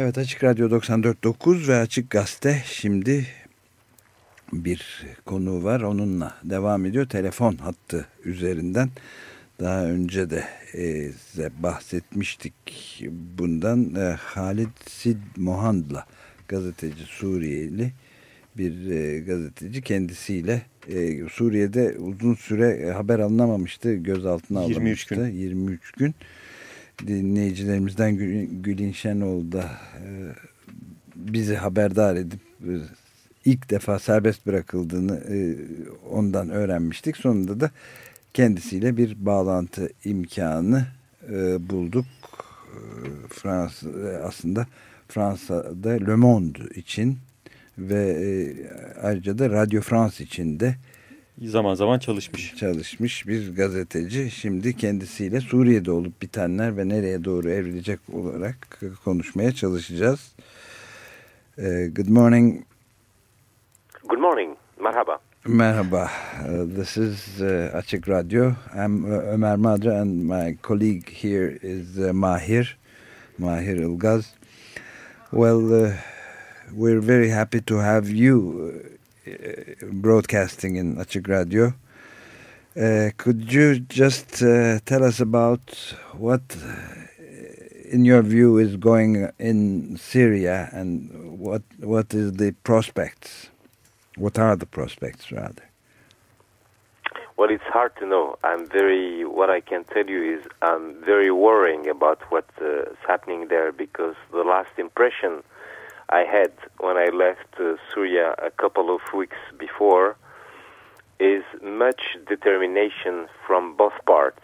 Evet Açık Radyo 94.9 ve Açık Gazete şimdi bir konu var onunla devam ediyor. Telefon hattı üzerinden daha önce de e, size bahsetmiştik bundan. E, Halid Sid Mohand'la gazeteci Suriyeli bir e, gazeteci kendisiyle e, Suriye'de uzun süre haber alınamamıştı. Gözaltına 23 alınmıştı. Gün. 23 gün. Dinleyicilerimizden Gül, Gülin Şenol da e, bizi haberdar edip e, ilk defa serbest bırakıldığını e, ondan öğrenmiştik. Sonunda da kendisiyle bir bağlantı imkanı bulduk. Fransa aslında Fransa'da Le Monde için ve ayrıca da Radio France için de zaman zaman çalışmış. Çalışmış bir gazeteci. Şimdi kendisiyle Suriye'de olup bitenler ve nereye doğru evrilecek olarak konuşmaya çalışacağız. Uh, good morning. Good morning. Merhaba. Merhaba. Uh, this is uh, Açık Radyo. I'm uh, Ömer Madra and my colleague here is uh, Mahir, Mahir Ilgaz. Well, uh, we're very happy to have you uh, broadcasting in Açık. Uh, could you just uh, tell us about what, uh, in your view, is going in Syria and what what is the prospects? What are the prospects, rather? Well, it's hard to know. I'm very. What I can tell you is I'm very worrying about what's uh, happening there because the last impression I had when I left uh, Syria a couple of weeks before is much determination from both parts.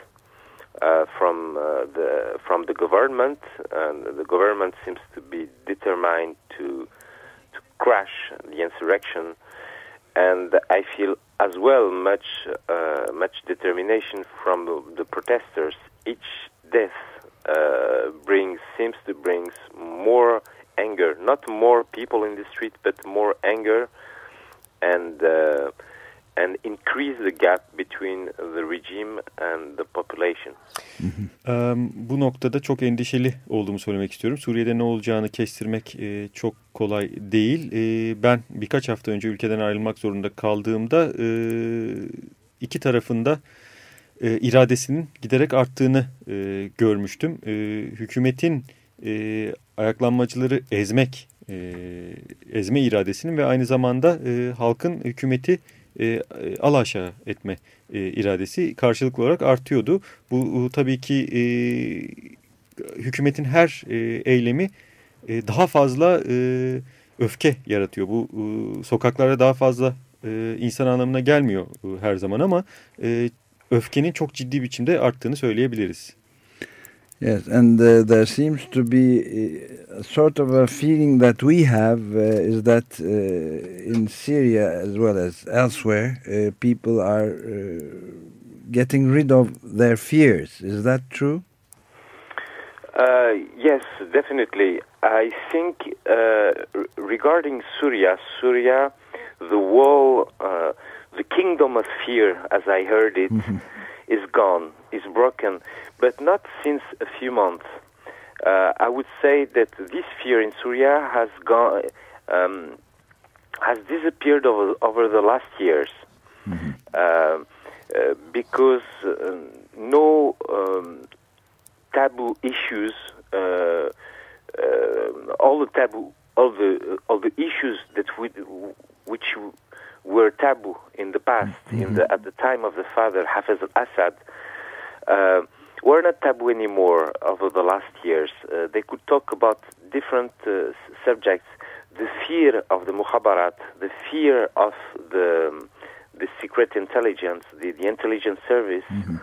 Uh, from uh, the from the government, and the government seems to be determined to to crash the insurrection, and I feel as well much uh, much determination from the, the protesters. Each death uh, brings seems to brings more anger, not more people in the street, but more anger, and uh, and increase the gap between the regime and the population. Um, bu noktada çok endişeli olduğumu söylemek istiyorum. Suriye'de ne olacağını kestirmek e, çok kolay değil. E, ben birkaç hafta önce ülkeden ayrılmak zorunda kaldığımda e, iki tarafında e, iradesinin giderek arttığını e, görmüştüm. E, hükümetin e, ayaklanmacıları ezmek, e, ezme iradesinin ve aynı zamanda e, halkın hükümeti e, al aşağı etme e, iradesi karşılıklı olarak artıyordu. Bu tabii ki e, hükümetin her e, eylemi e, daha fazla e, öfke yaratıyor. Bu e, sokaklarda daha fazla e, insan anlamına gelmiyor e, her zaman ama e, öfkenin çok ciddi biçimde arttığını söyleyebiliriz. Yes, and uh, there seems to be a sort of a feeling that we have uh, is that uh, in Syria as well as elsewhere, uh, people are uh, getting rid of their fears. Is that true? Uh, yes, definitely. I think regarding Syria, Syria, the wall, the kingdom of fear, as I heard it, mm-hmm. Is gone, is broken but not since a few months. Uh, I would say that this fear in Syria has gone, um, has disappeared over, over the last years, mm-hmm. uh, uh, because um, no um, taboo issues, uh, uh, all the taboo, all the all the issues that we, were taboo in the past, mm-hmm. in the at the time of the father Hafez al-Assad. Uh, were not taboo anymore over the last years. Uh, they could talk about different uh, subjects. The fear of the muhabarat, the fear of the, um, the secret intelligence, the, the intelligence service, mm-hmm.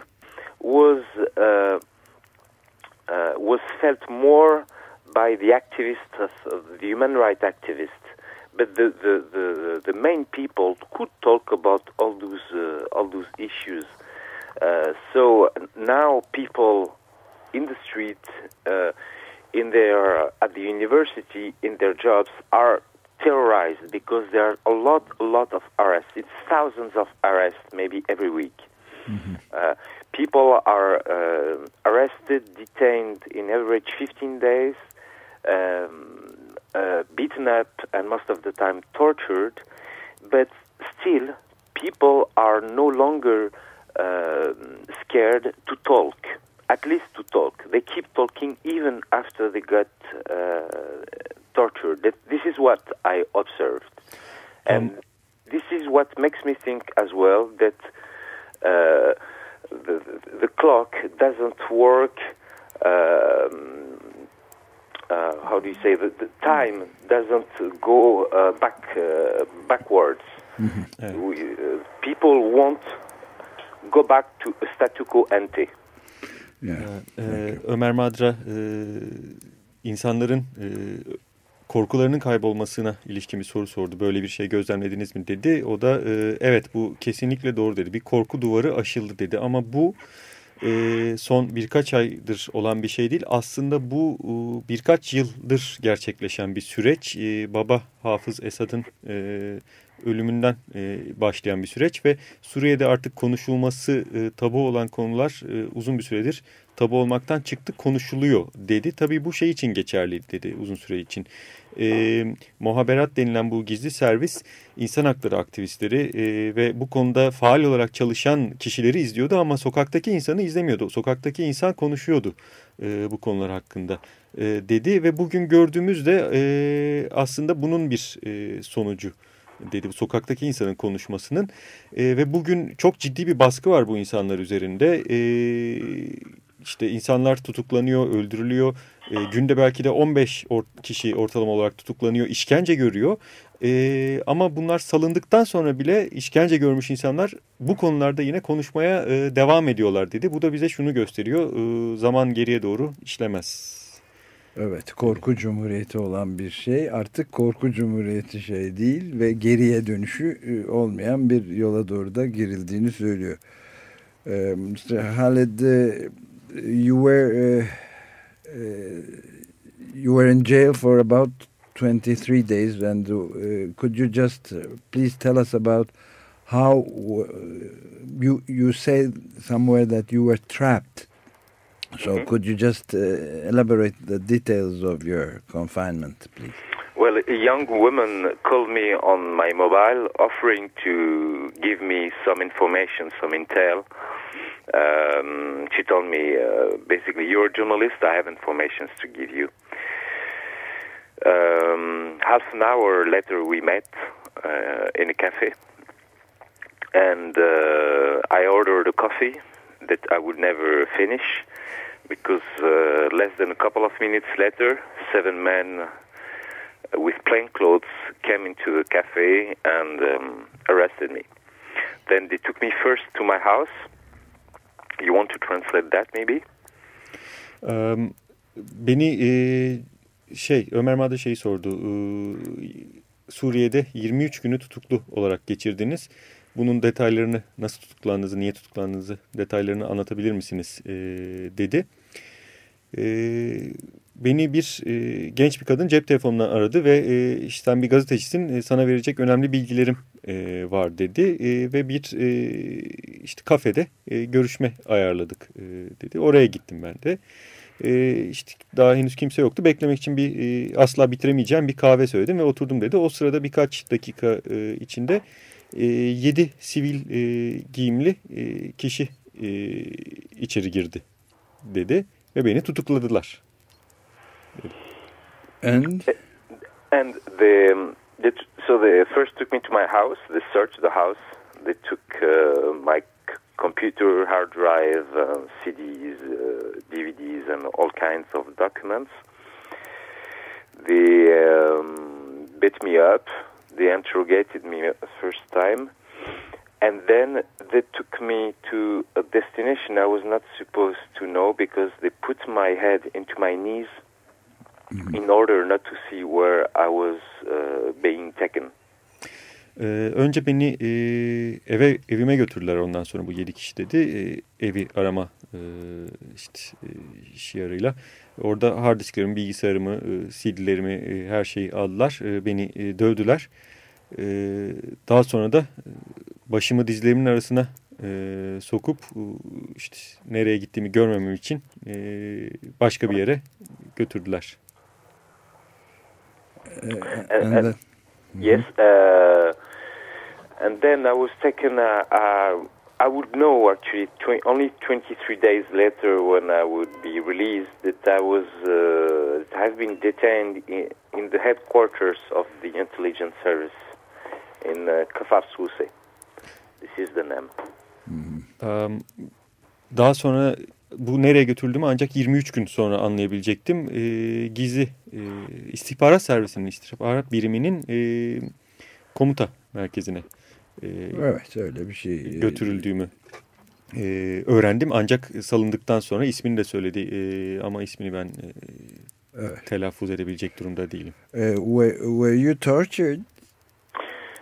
was uh, uh was felt more by the activists, the human rights activists. But the, the, the, the, main people could talk about all those uh, all those issues. Uh, so now people in the street, uh, in their at the university, in their jobs are terrorized because there are a lot, a lot of arrests. It's thousands of arrests, maybe every week. Mm-hmm. Uh, people are uh, arrested, detained in average 15 days. Um, uh, beaten up and most of the time tortured, but still people are no longer uh, scared to talk, at least to talk. They keep talking even after they got uh, tortured. This is what I observed. And um, this is what makes me think as well that uh, the, the clock doesn't work. Um, uh, how do you say the, the time doesn't go uh, back uh, backwards. Mm-hmm. Yeah. We, uh, people won't go back to a statu quo ante. Yeah. Ee, Ömer Madra e, insanların e, korkularının kaybolmasına ilişkin bir soru sordu. Böyle bir şey gözlemlediniz mi dedi. O da e, evet bu kesinlikle doğru dedi. Bir korku duvarı aşıldı dedi. Ama bu e, son birkaç aydır olan bir şey değil. Aslında bu e, birkaç yıldır gerçekleşen bir süreç. E, baba Hafız Esad'ın e, ölümünden e, başlayan bir süreç ve Suriye'de artık konuşulması e, tabu olan konular e, uzun bir süredir tabu olmaktan çıktı konuşuluyor dedi. Tabii bu şey için geçerli dedi uzun süre için. E, muhaberat denilen bu gizli servis insan hakları aktivistleri e, ve bu konuda faal olarak çalışan kişileri izliyordu ama sokaktaki insanı izlemiyordu. Sokaktaki insan konuşuyordu e, bu konular hakkında e, dedi ve bugün gördüğümüzde e, aslında bunun bir e, sonucu dedi bu sokaktaki insanın konuşmasının e, ve bugün çok ciddi bir baskı var bu insanlar üzerinde. E, işte insanlar tutuklanıyor, öldürülüyor. E, günde belki de 15 or kişi ortalama olarak tutuklanıyor, işkence görüyor. E, ama bunlar salındıktan sonra bile işkence görmüş insanlar bu konularda yine konuşmaya e, devam ediyorlar dedi. Bu da bize şunu gösteriyor, e, zaman geriye doğru işlemez. Evet, korku cumhuriyeti olan bir şey artık korku cumhuriyeti şey değil ve geriye dönüşü e, olmayan bir yola doğru da girildiğini söylüyor. E, Mr. Halid, you were uh, you were in jail for about 23 days and uh, could you just uh, please tell us about how uh, you you said somewhere that you were trapped so mm -hmm. could you just uh, elaborate the details of your confinement please? Well, a young woman called me on my mobile offering to give me some information, some intel. Um, she told me, uh, basically, you're a journalist, I have information to give you. Um, half an hour later, we met uh, in a cafe, and uh, I ordered a coffee that I would never finish because uh, less than a couple of minutes later, seven men with plain clothes came into the cafe and um, arrested me. Then they took me first to my house You want to translate that maybe? Um, beni e, şey Ömer Madde şeyi sordu. E, Suriye'de 23 günü tutuklu olarak geçirdiniz. Bunun detaylarını nasıl tutuklandığınızı, niye tutuklandığınızı detaylarını anlatabilir misiniz e, dedi. E, beni bir e, genç bir kadın cep telefonundan aradı ve e, işte sen bir gazetecisin e, sana verecek önemli bilgilerim e, var dedi e, ve bir e, işte kafede e, görüşme ayarladık e, dedi. Oraya gittim ben de. İşte daha henüz kimse yoktu. Beklemek için bir e, asla bitiremeyeceğim bir kahve söyledim ve oturdum dedi. O sırada birkaç dakika e, içinde e, yedi sivil e, giyimli e, kişi e, içeri girdi dedi ve beni tutukladılar. And and the They so they first took me to my house. They searched the house. They took uh, my computer, hard drive, uh, CDs, uh, DVDs, and all kinds of documents. They um, beat me up. They interrogated me first time, and then they took me to a destination I was not supposed to know because they put my head into my knees -hmm. in order not to see where I was uh, being taken. Ee, önce beni e, eve evime götürdüler ondan sonra bu yedi kişi dedi. E, evi arama e, işte e, şiarıyla. Orada hard disklerimi, bilgisayarımı, e, CD'lerimi e, her şeyi aldılar. E, beni e, dövdüler. E, daha sonra da e, başımı dizlerimin arasına e, sokup e, işte nereye gittiğimi görmemem için e, başka bir yere götürdüler. Uh, and, then, yes, uh, and then I was taken. Uh, uh, I would know actually tw only 23 days later when I would be released that I was uh, have been detained in, in, the headquarters of the intelligence service in uh, Kafar Suse. This is the name. Mm -hmm. um, daha sonra bu nereye götürüldüğümü ancak 23 gün sonra anlayabilecektim. E, gizli e, istihbarat servisinin, istihbarat biriminin e, komuta merkezine e, evet, öyle bir şey e, götürüldüğümü e, öğrendim. Ancak salındıktan sonra ismini de söyledi e, ama ismini ben e, evet. telaffuz edebilecek durumda değilim. Uh, were, were you tortured?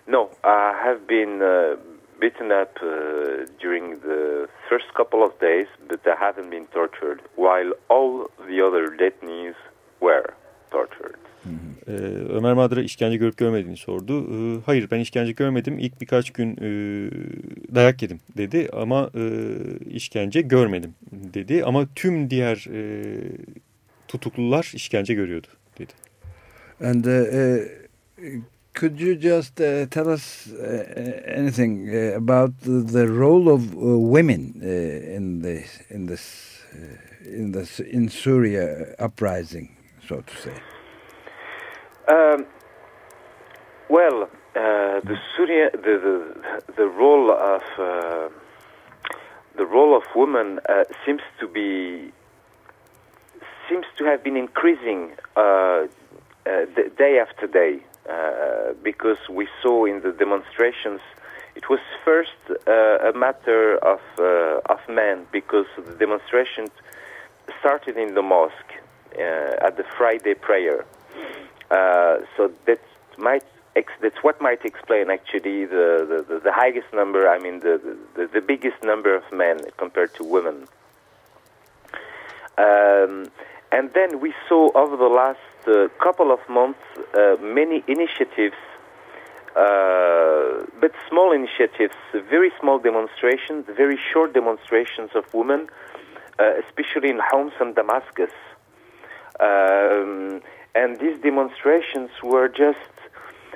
No, I have been uh, beaten up uh, during the first couple of days, but I haven't been tortured, while all the other detainees were tortured. Ee, Ömer Madra işkence görüp görmediğini sordu. Ee, hayır ben işkence görmedim. İlk birkaç gün e, dayak yedim dedi ama e, işkence görmedim dedi. Ama tüm diğer e, tutuklular işkence görüyordu dedi. And uh, uh, could you just uh, tell us uh, anything uh, about the role of uh, women uh, in the in this uh, in this in Syria uprising, so to say? Um, well, uh, the Syria, the, the the role of uh, the role of women uh, seems to be seems to have been increasing day after day. Uh, because we saw in the demonstrations it was first uh, a matter of uh, of men because the demonstration started in the mosque uh, at the Friday prayer. Uh, so that might that's what might explain actually the, the, the highest number. I mean the, the, the biggest number of men compared to women. Um, and then we saw over the last uh, couple of months uh, many initiatives, uh, but small initiatives, very small demonstrations, very short demonstrations of women, uh, especially in Homs and Damascus. Um, and these demonstrations were just,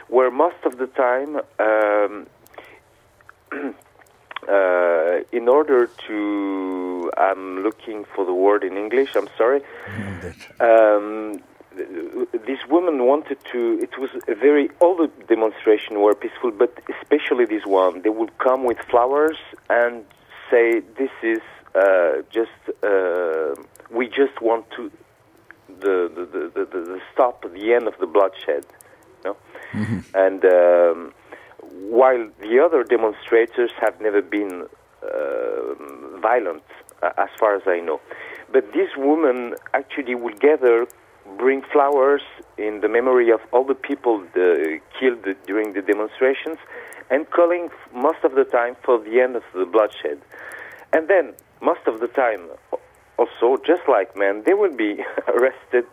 were most of the time um, uh, in order to, I'm looking for the word in English, I'm sorry. Um, these women wanted to, it was a very, all the demonstration were peaceful, but especially this one. They would come with flowers and say, this is uh, just, uh, we just want to, the, the, the, the, the stop the end of the bloodshed. You know? Mm-hmm. And um, while the other demonstrators have never been uh, violent, as far as I know. But these women actually will gather, bring flowers in the memory of all the people uh, killed during the demonstrations, and calling most of the time for the end of the bloodshed. And then, most of the time, also, just like men, they will be arrested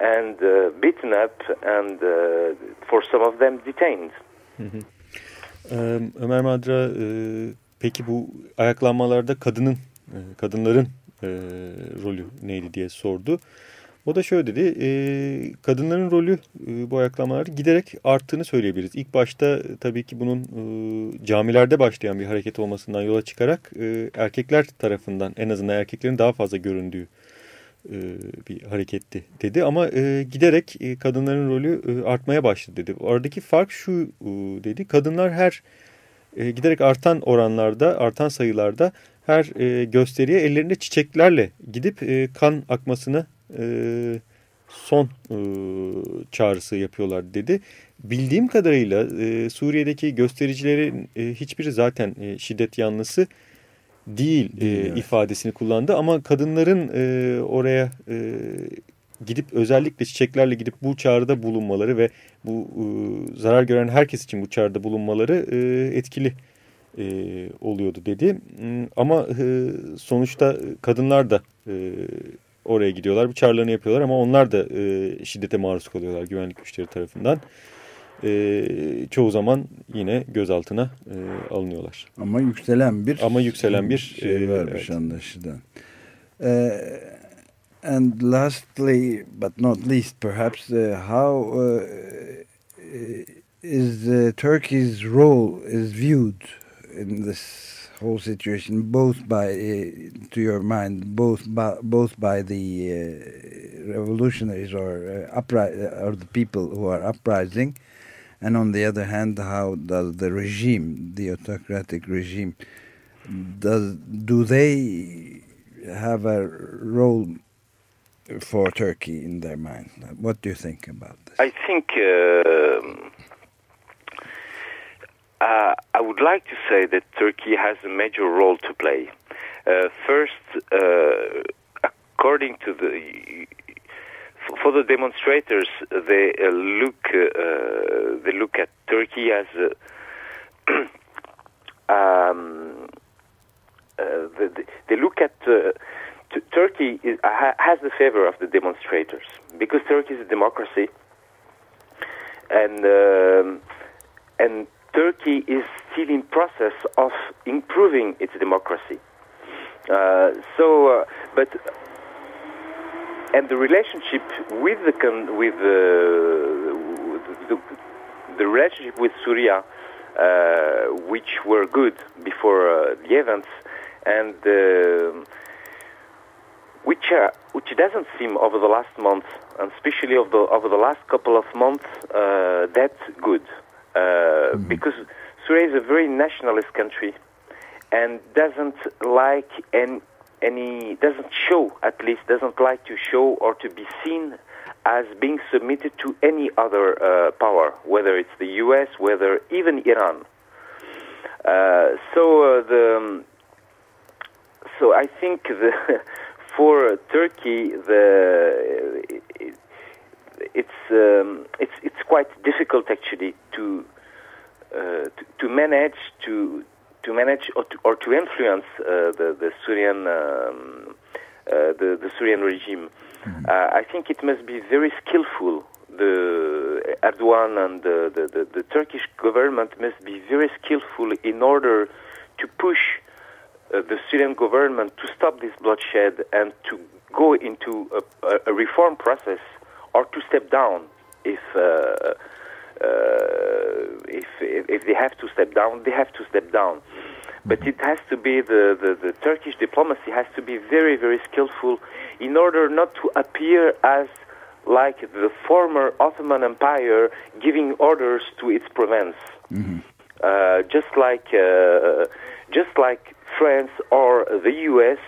and uh, beaten up, and uh, for some of them, detained. Ömer Madra peki bu ayaklanmalarda kadının, kadınların rolü neydi diye sordu. O da şöyle dedi, e, kadınların rolü e, bu ayaklamalarda giderek arttığını söyleyebiliriz. İlk başta tabii ki bunun e, camilerde başlayan bir hareket olmasından yola çıkarak e, erkekler tarafından en azından erkeklerin daha fazla göründüğü e, bir hareketti dedi. Ama e, giderek e, kadınların rolü e, artmaya başladı dedi. Aradaki fark şu e, dedi, kadınlar her e, giderek artan oranlarda, artan sayılarda her e, gösteriye ellerinde çiçeklerle gidip e, kan akmasını e, son e, çağrısı yapıyorlar dedi. Bildiğim kadarıyla e, Suriye'deki göstericilerin e, hiçbiri zaten e, şiddet yanlısı değil e, evet. ifadesini kullandı. Ama kadınların e, oraya e, gidip özellikle çiçeklerle gidip bu çağrıda bulunmaları ve bu e, zarar gören herkes için bu çağrıda bulunmaları e, etkili e, oluyordu dedi. Ama e, sonuçta kadınlar da e, oraya gidiyorlar. Bu çağrılarını yapıyorlar ama onlar da e, şiddete maruz kalıyorlar güvenlik güçleri tarafından. E, çoğu zaman yine gözaltına e, alınıyorlar. Ama yükselen bir ama yükselen bir şey varmış evet. anlaşılan. Ee, And lastly, but not least, perhaps, uh, how uh, is uh, Turkey's role is viewed in this whole situation, both by, uh, to your mind, both by, both by the uh, revolutionaries or upri or the people who are uprising, and on the other hand, how does the regime, the autocratic regime, does do they have a role for Turkey in their mind? What do you think about this? I think uh, uh, I would like to say that Turkey has a major role to play. Uh, first, uh, according to the for the demonstrators, they uh, look uh, they look at Turkey as um, they, they look at Turkey is, has the favor of the demonstrators because Turkey is a democracy, and um, and Turkey is still in process of improving its democracy. Uh, so, uh, but and the relationship with the with the, the, the relationship with Syria, uh, which were good before uh, the events, and uh, which uh, which doesn't seem over the last month, and especially over the over the last couple of months, uh, that good, uh, mm-hmm. because Syria is a very nationalist country, and doesn't like any, any doesn't show at least doesn't like to show or to be seen as being submitted to any other uh, power, whether it's the U.S., whether even Iran. Uh, so uh, the so I think the for Turkey, the um, it's it's quite difficult actually to uh, to, to, manage to to manage or to, or to influence uh, the the Syrian um, uh, the the Syrian regime. Mm-hmm. Uh, I think it must be very skillful. The Erdogan and the, the, the, the Turkish government must be very skillful in order to push uh, the Syrian government to stop this bloodshed and to go into a, a reform process or to step down if, uh, uh, if, if they have to step down, they have to step down. But it has to be the, the, the Turkish diplomacy has to be very, very skillful in order not to appear as like the former Ottoman Empire giving orders to its province. Mm-hmm. Uh, just like uh, just like France or the US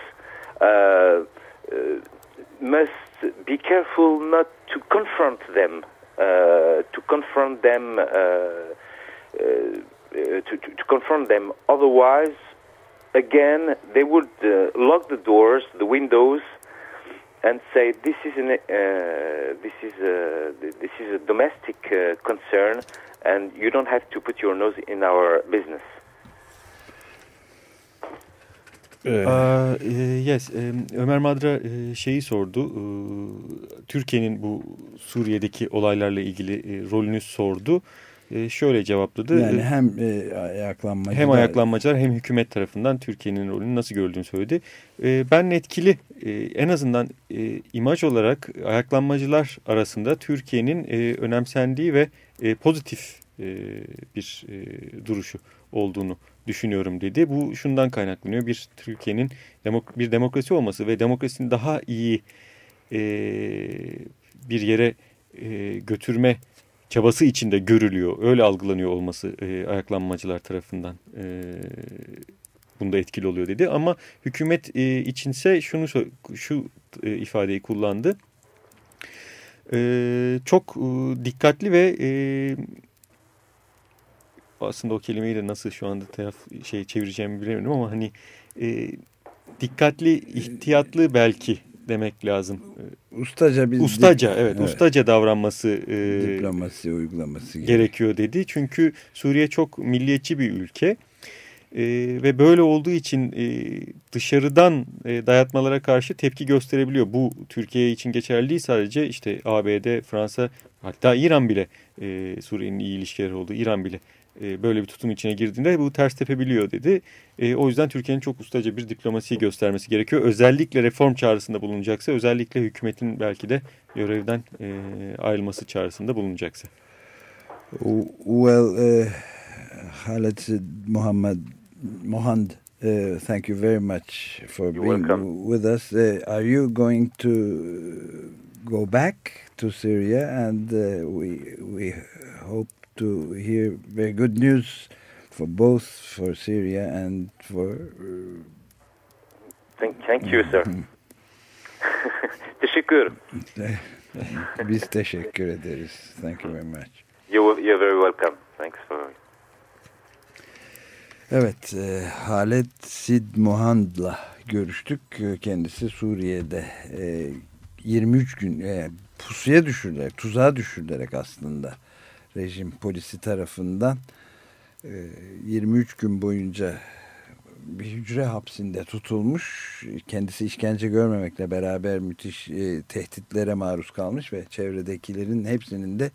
uh, uh, must be careful not to confront them, uh, to confront them, uh, uh, to, to, to, confront them. Otherwise, again, they would lock the doors, the windows, and say this is an, this is a, this is a domestic concern, and you don't have to put your nose in our business. Uh, yes, Ömer Madra şeyi sordu. Türkiye'nin bu Suriye'deki olaylarla ilgili rolünü sordu. Şöyle cevapladı. Yani hem ayaklanmacılar hem ayaklanmacılar hem hükümet tarafından Türkiye'nin rolünü nasıl gördüğünü söyledi. Ben etkili en azından imaj olarak ayaklanmacılar arasında Türkiye'nin önemsendiği ve pozitif bir duruşu olduğunu düşünüyorum dedi. Bu şundan kaynaklanıyor. Bir Türkiye'nin bir demokrasi olması ve demokrasinin daha iyi e, bir yere e, götürme çabası içinde görülüyor. Öyle algılanıyor olması e, ayaklanmacılar tarafından e, bunda etkili oluyor dedi. Ama hükümet e, içinse şunu şu e, ifadeyi kullandı. E, çok e, dikkatli ve e, aslında o kelimeyi de nasıl şu anda taraf şey çevireceğimi bilemiyorum ama hani e, dikkatli, ihtiyatlı belki demek lazım. Ustaca bir ustaca evet, evet ustaca davranması e, diplomasi uygulaması gerekiyor dedi. Çünkü Suriye çok milliyetçi bir ülke. E, ve böyle olduğu için e, dışarıdan e, dayatmalara karşı tepki gösterebiliyor. Bu Türkiye için geçerli değil sadece işte ABD, Fransa hatta İran bile e, Suriye'nin iyi ilişkileri olduğu İran bile e, böyle bir tutum içine girdiğinde bu ters tepebiliyor dedi. E, o yüzden Türkiye'nin çok ustaca bir diplomasiyi göstermesi gerekiyor. Özellikle reform çağrısında bulunacaksa, özellikle hükümetin belki de görevden e, ayrılması çağrısında bulunacaksa. Well, uh, Halit Muhammad Mohand, uh, thank you very much for You're being welcome. with us. Uh, are you going to go back to Syria? And uh, we we hope to hear very good news for both for Syria and for. Uh, Thank, thank you, sir. Teşekkür. Biz teşekkür ederiz. Thank you very much. You, you're very welcome. Thanks for... Evet, e, Halet Sid Mohand'la görüştük. E, Kendisi Suriye'de e, 23 gün e, pusuya düşürülerek, tuzağa düşürülerek aslında rejim polisi tarafından e, 23 gün boyunca bir hücre hapsinde tutulmuş. Kendisi işkence görmemekle beraber müthiş e, tehditlere maruz kalmış ve çevredekilerin hepsinin de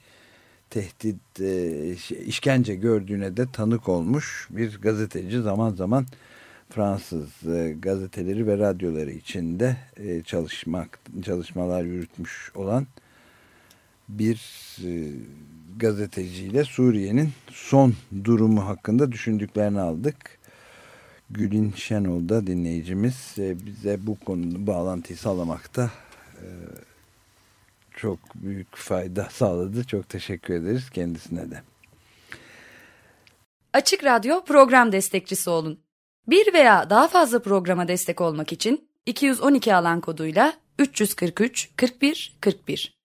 tehdit, e, şey, işkence gördüğüne de tanık olmuş bir gazeteci zaman zaman Fransız e, gazeteleri ve radyoları içinde e, çalışmak çalışmalar yürütmüş olan bir e, gazeteciyle Suriye'nin son durumu hakkında düşündüklerini aldık. Gülün Şenol da dinleyicimiz e, bize bu konuda bağlantıyı sağlamakta e, çok büyük fayda sağladı. Çok teşekkür ederiz kendisine de. Açık Radyo program destekçisi olun. Bir veya daha fazla programa destek olmak için 212 alan koduyla 343 41 41